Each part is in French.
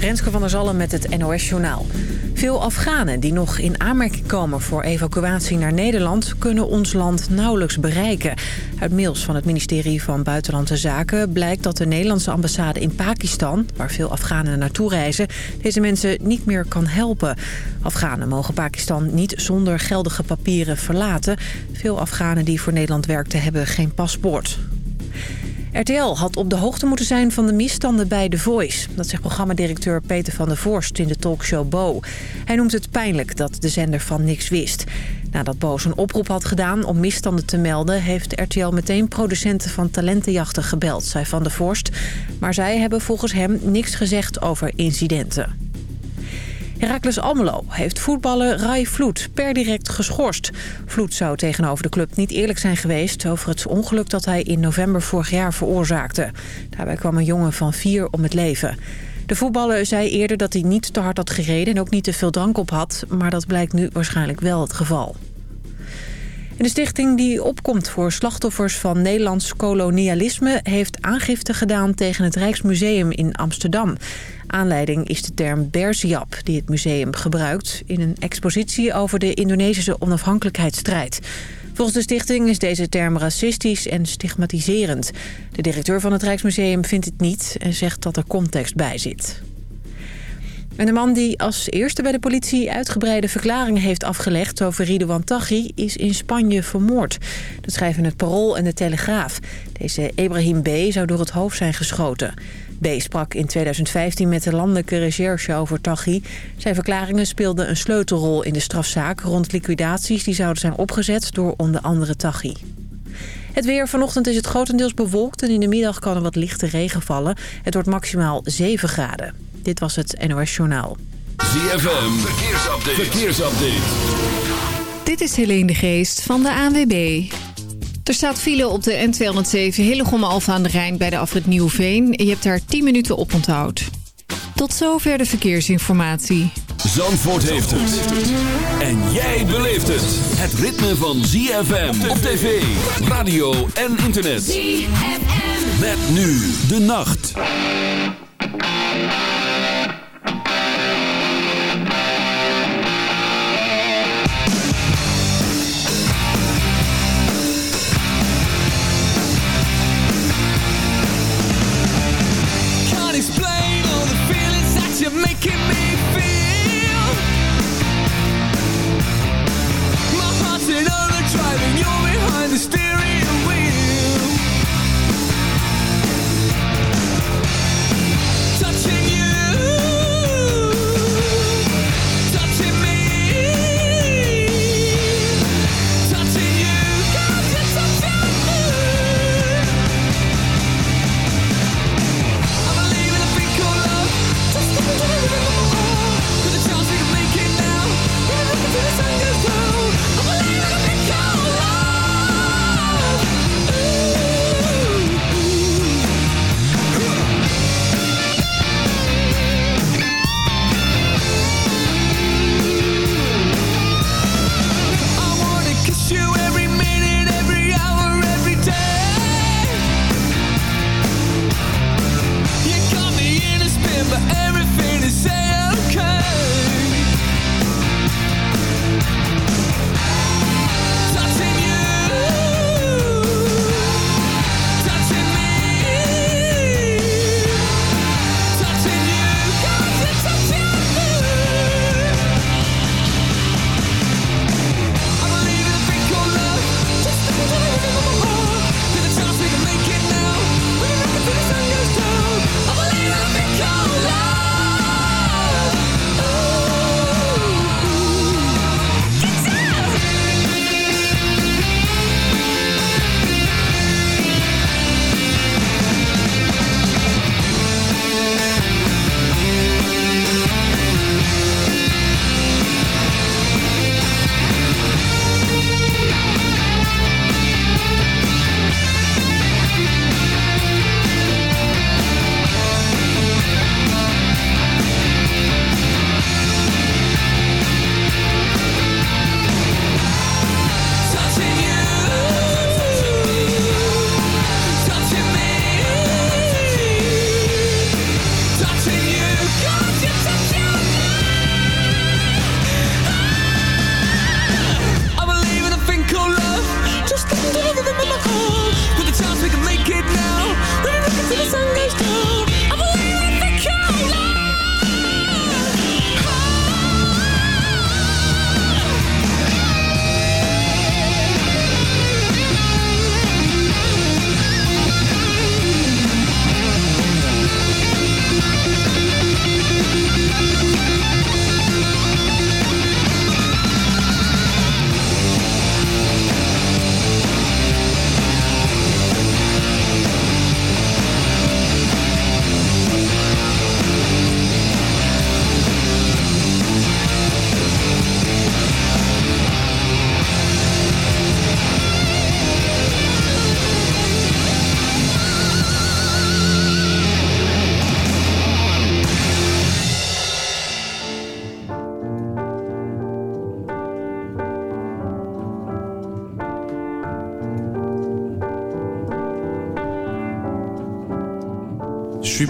Renske van der Zallen met het NOS Journaal. Veel Afghanen die nog in aanmerking komen voor evacuatie naar Nederland... kunnen ons land nauwelijks bereiken. Uit mails van het ministerie van Buitenlandse Zaken blijkt dat de Nederlandse ambassade in Pakistan... waar veel Afghanen naartoe reizen, deze mensen niet meer kan helpen. Afghanen mogen Pakistan niet zonder geldige papieren verlaten. Veel Afghanen die voor Nederland werkten hebben geen paspoort. RTL had op de hoogte moeten zijn van de misstanden bij The Voice. Dat zegt programmadirecteur Peter van der Vorst in de talkshow Bo. Hij noemt het pijnlijk dat de zender van niks wist. Nadat Bo zijn oproep had gedaan om misstanden te melden... heeft RTL meteen producenten van talentenjachten gebeld, zei Van der Vorst. Maar zij hebben volgens hem niks gezegd over incidenten. Heracles Almelo heeft voetballer Rai Vloed per direct geschorst. Vloed zou tegenover de club niet eerlijk zijn geweest... over het ongeluk dat hij in november vorig jaar veroorzaakte. Daarbij kwam een jongen van vier om het leven. De voetballer zei eerder dat hij niet te hard had gereden... en ook niet te veel drank op had, maar dat blijkt nu waarschijnlijk wel het geval. de stichting die opkomt voor slachtoffers van Nederlands kolonialisme... heeft aangifte gedaan tegen het Rijksmuseum in Amsterdam. Aanleiding is de term Bersiap die het museum gebruikt... in een expositie over de Indonesische onafhankelijkheidsstrijd. Volgens de stichting is deze term racistisch en stigmatiserend. De directeur van het Rijksmuseum vindt het niet en zegt dat er context bij zit. En de man die als eerste bij de politie uitgebreide verklaringen heeft afgelegd over Ridouan Taghi is in Spanje vermoord. Dat schrijven het Parool en de Telegraaf. Deze Ibrahim B. zou door het hoofd zijn geschoten. B. sprak in 2015 met de landelijke recherche over Taghi. Zijn verklaringen speelden een sleutelrol in de strafzaak rond liquidaties die zouden zijn opgezet door onder andere Taghi. Het weer. Vanochtend is het grotendeels bewolkt en in de middag kan er wat lichte regen vallen. Het wordt maximaal 7 graden. Dit was het NOS Journaal. ZFM. Verkeersupdate. Verkeersupdate. Dit is Helene de Geest van de ANWB. Er staat file op de N207 Hillegom Alfa aan de Rijn bij de afrit Nieuwveen. Je hebt daar 10 minuten op onthoud. Tot zover de verkeersinformatie. Zandvoort heeft het. En jij beleeft het. Het ritme van ZFM op tv, radio en internet. ZFM. Met nu de nacht. you're making me feel. My heart's in overdrive and you're behind the steering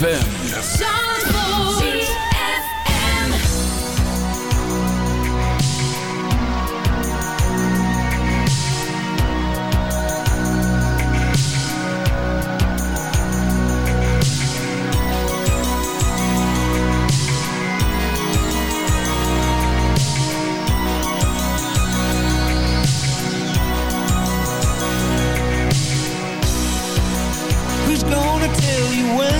ZFM. Gonna tell you when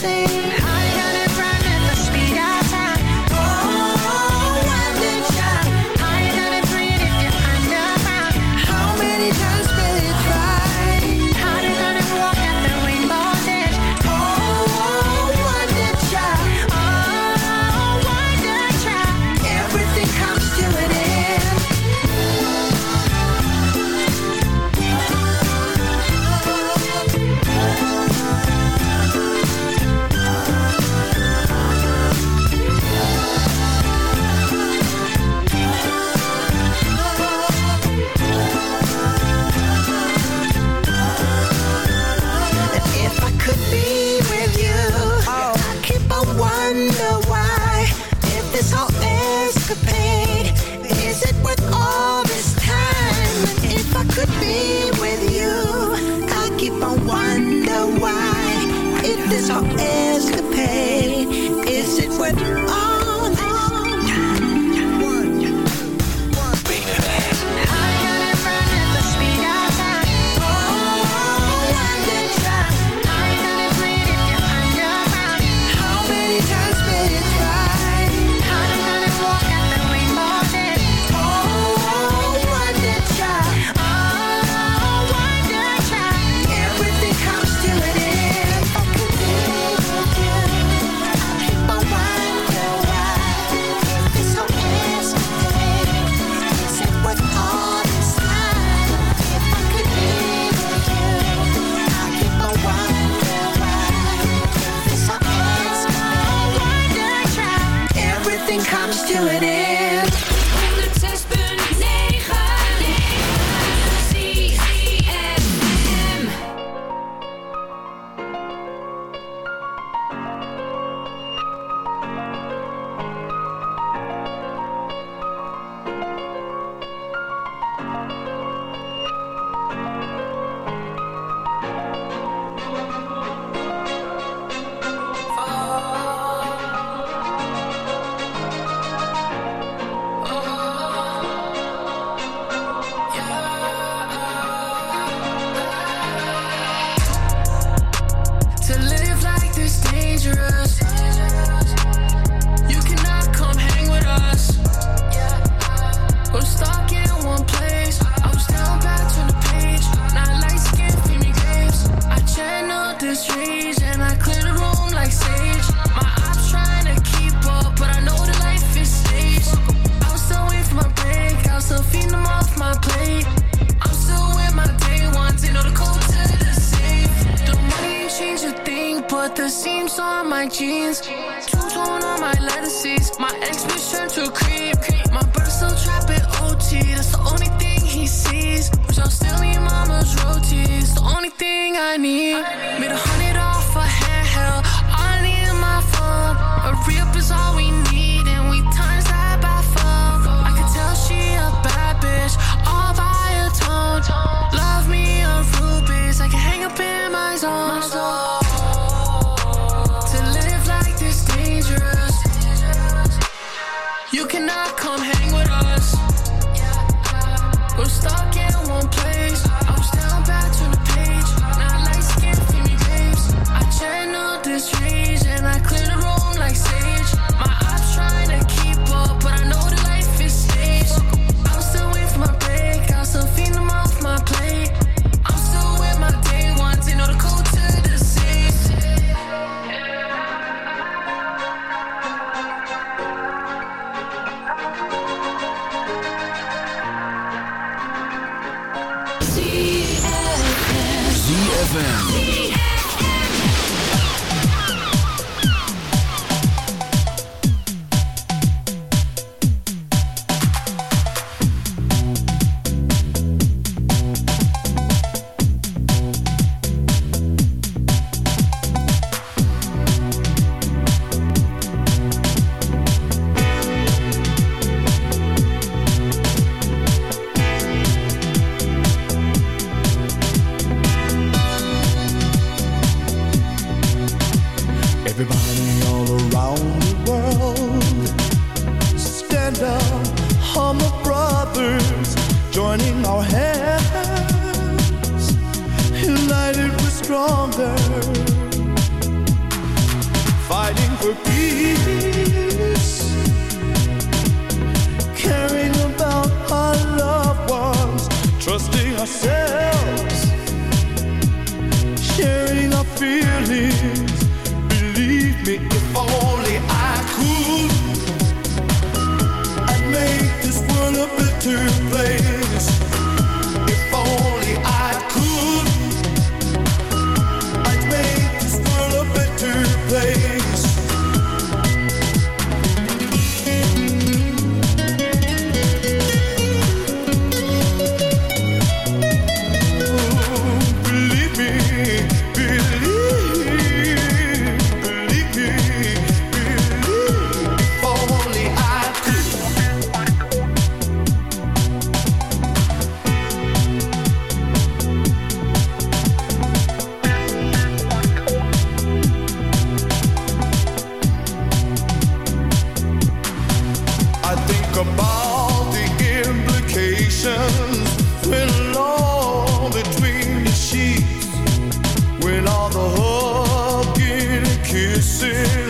see. faces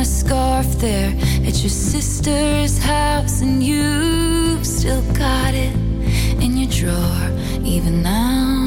a scarf there at your sister's house, and you still got it in your drawer, even now.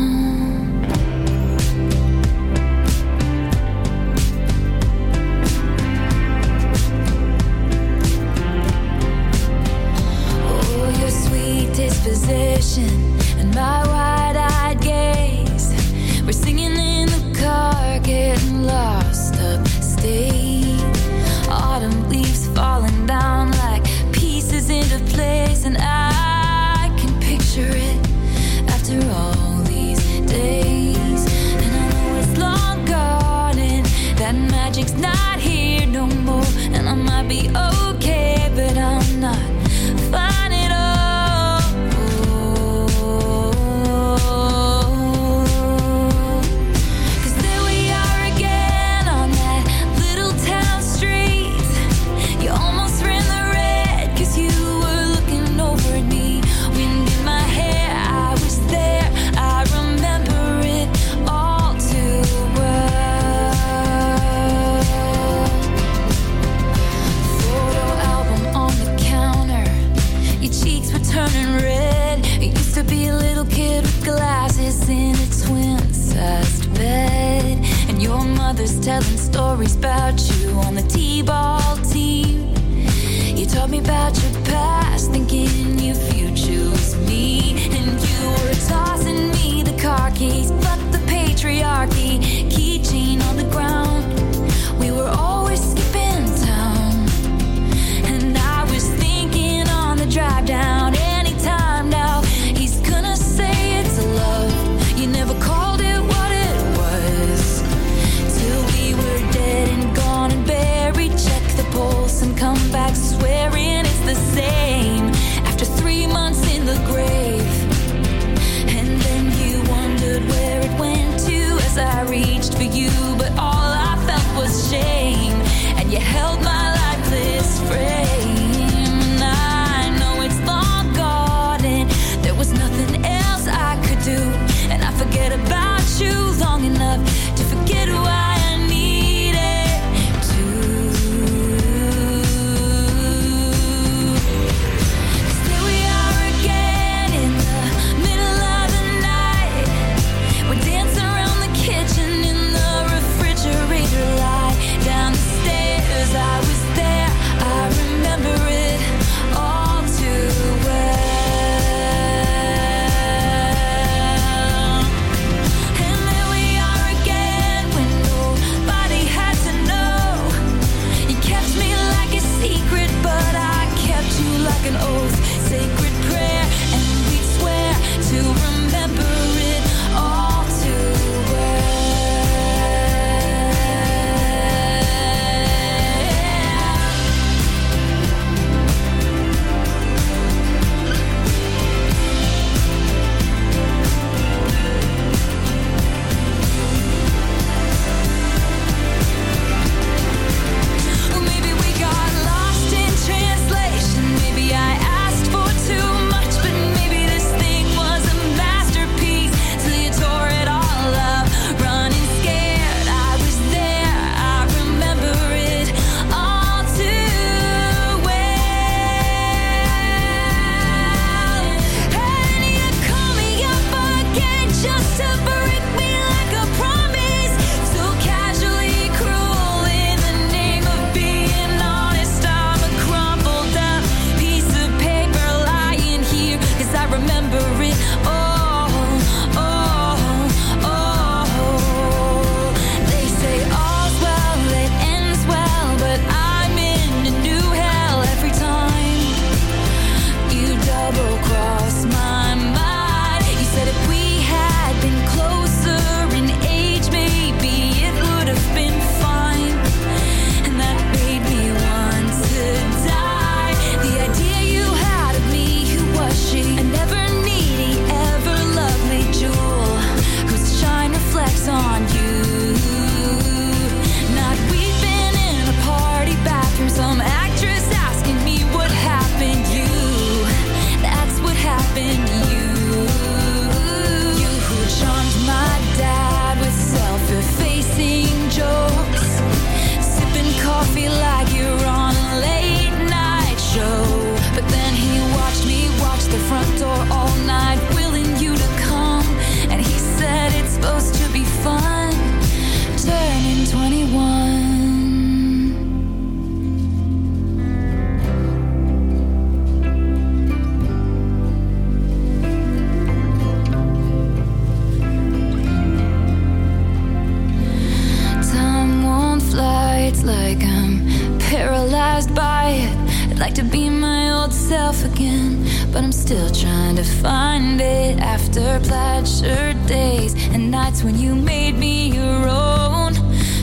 trying to find it after plaid shirt days and nights when you made me your own.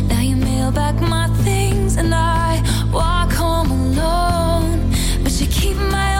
Now you mail back my things and I walk home alone, but you keep my own.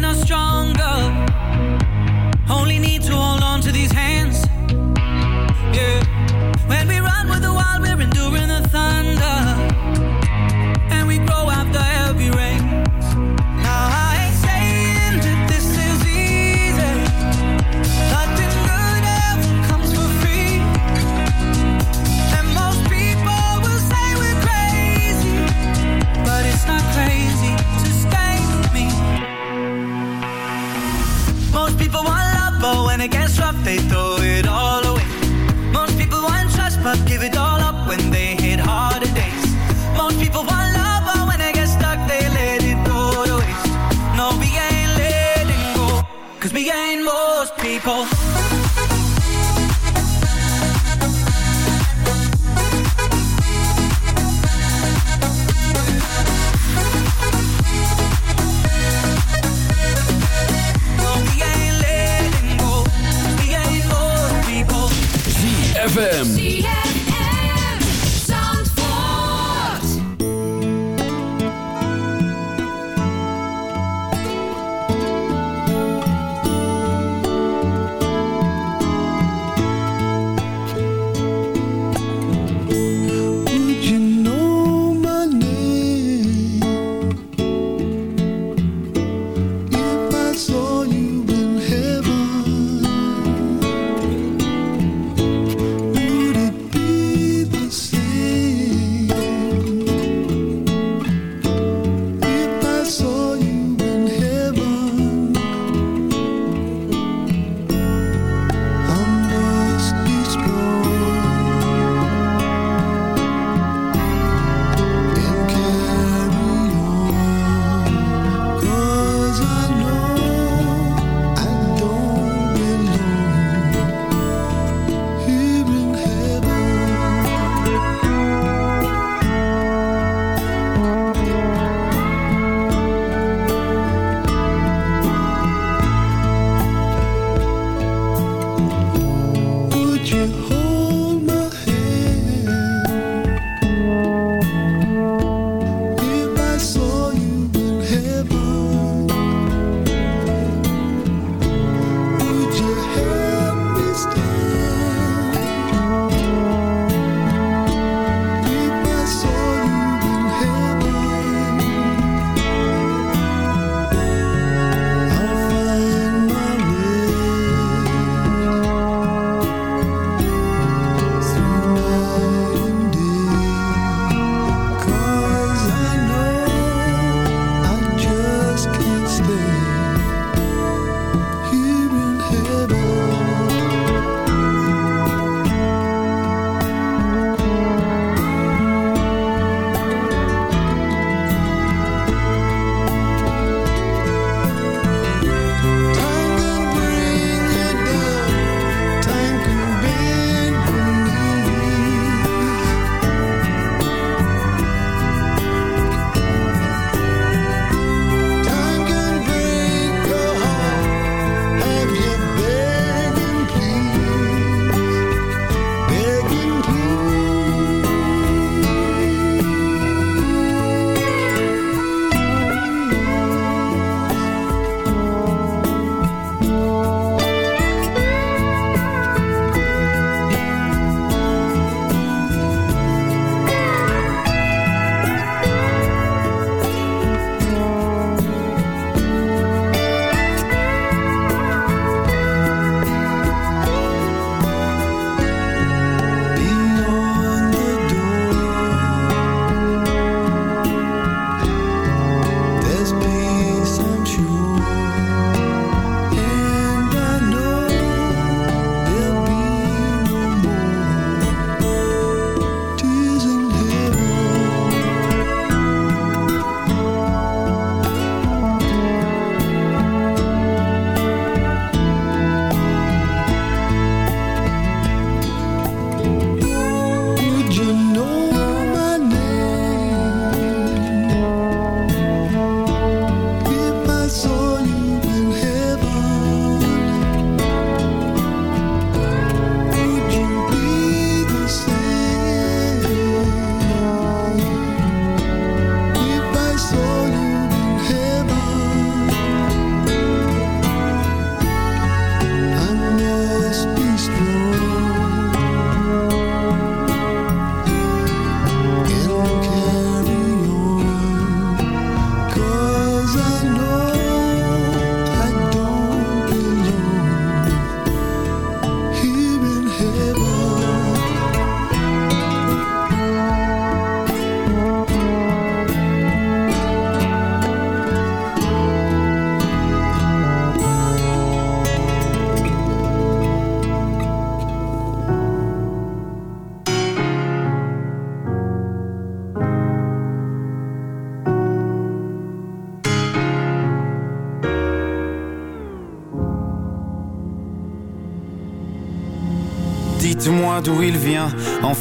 making stronger. Only need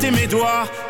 compté mes doigts.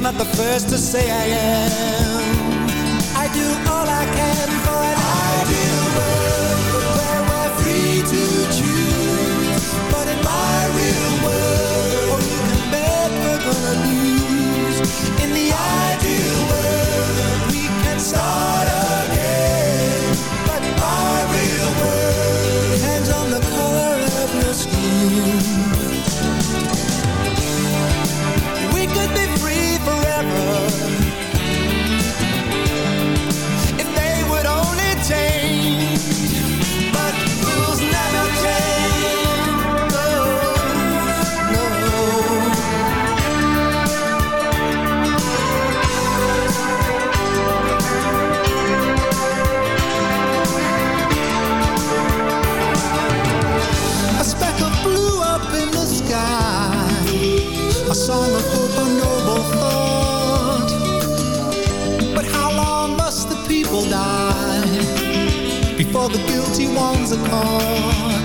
you're not the first to say I am. a chord?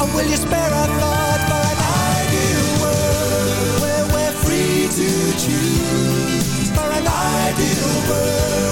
Or oh, will you spare our thought for an ideal world where we're free to choose? For an ideal world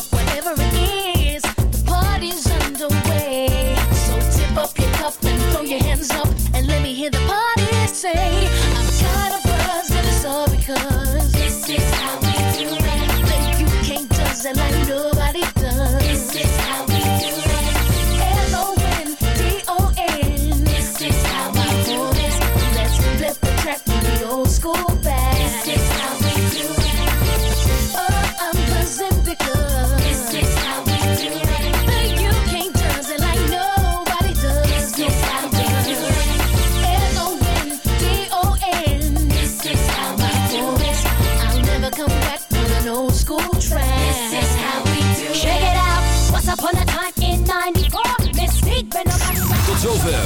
Say,